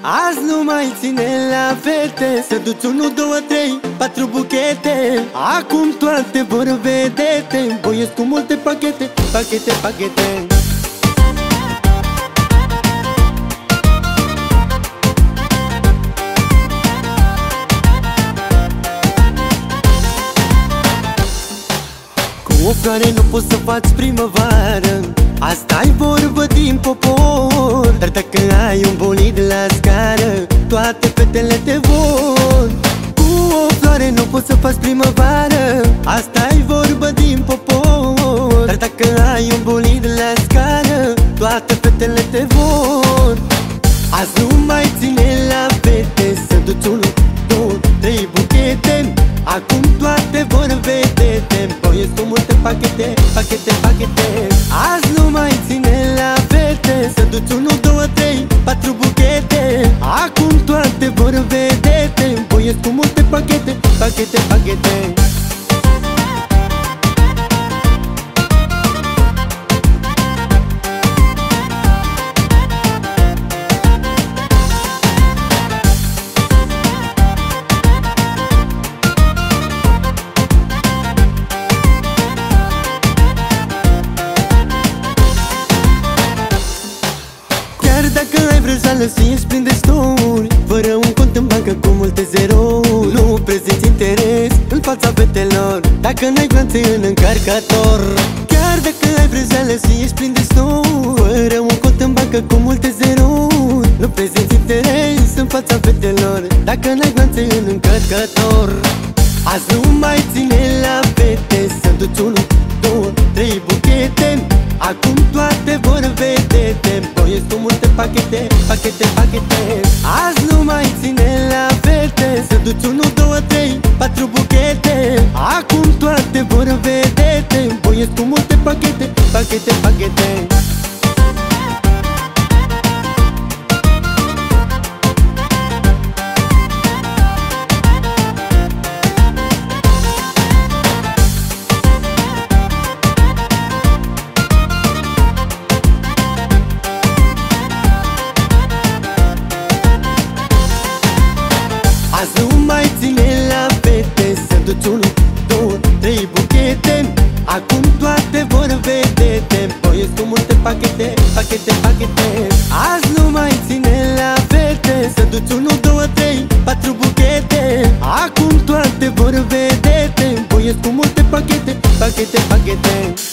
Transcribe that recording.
Azi nu mai ține la fete. Să duci unu, două, trei, patru buchete. Acum toate vor vedete. Boiesc cu multe pachete, pachete, pachete. Cu o floare nu poți să faci primăvară asta e vorbă din popor Dar dacă ai un bolid la scară Toate fetele te vor. Cu o floare nu poți să faci primăvară asta e vorbă din popor. Dar dacă ai un bolid la scară Toate fetele te vor. Azi nu mai ține la fete Să duci unul, două, trei buchete. Acum toate vor vedete Boiesc cu multe pachete, pachete, pachete pachete, pachete, pachete dacă ai vreo jală și ești plin de sturi Fără un cont în bancă cu multe zerouri Nu prezinți interes în fața fetelor Dacă n-ai glanțe în încarcator. Chiar dacă ai vreo jală și ești plin de sturi Fără un cont în bancă cu multe zerouri Nu prezinți interes în fața fetelor Dacă n-ai glanțe în încarcator. Azi nu mai ține la fete Să duci unul, două, trei buchete. Acum toate vor vedete Boiesc cu multe pachete, pachete, pachete Acum toate vor vedete Boiesc cu multe pachete, pachete, toate vor vedete Boiesc cu multe pachete, pachete, pachete. Azi nu mai ține la fete. Să duci unu, două, trei, patru buchete. Acum toate vor vedete. Boiesc cu multe pachete, pachete, pachete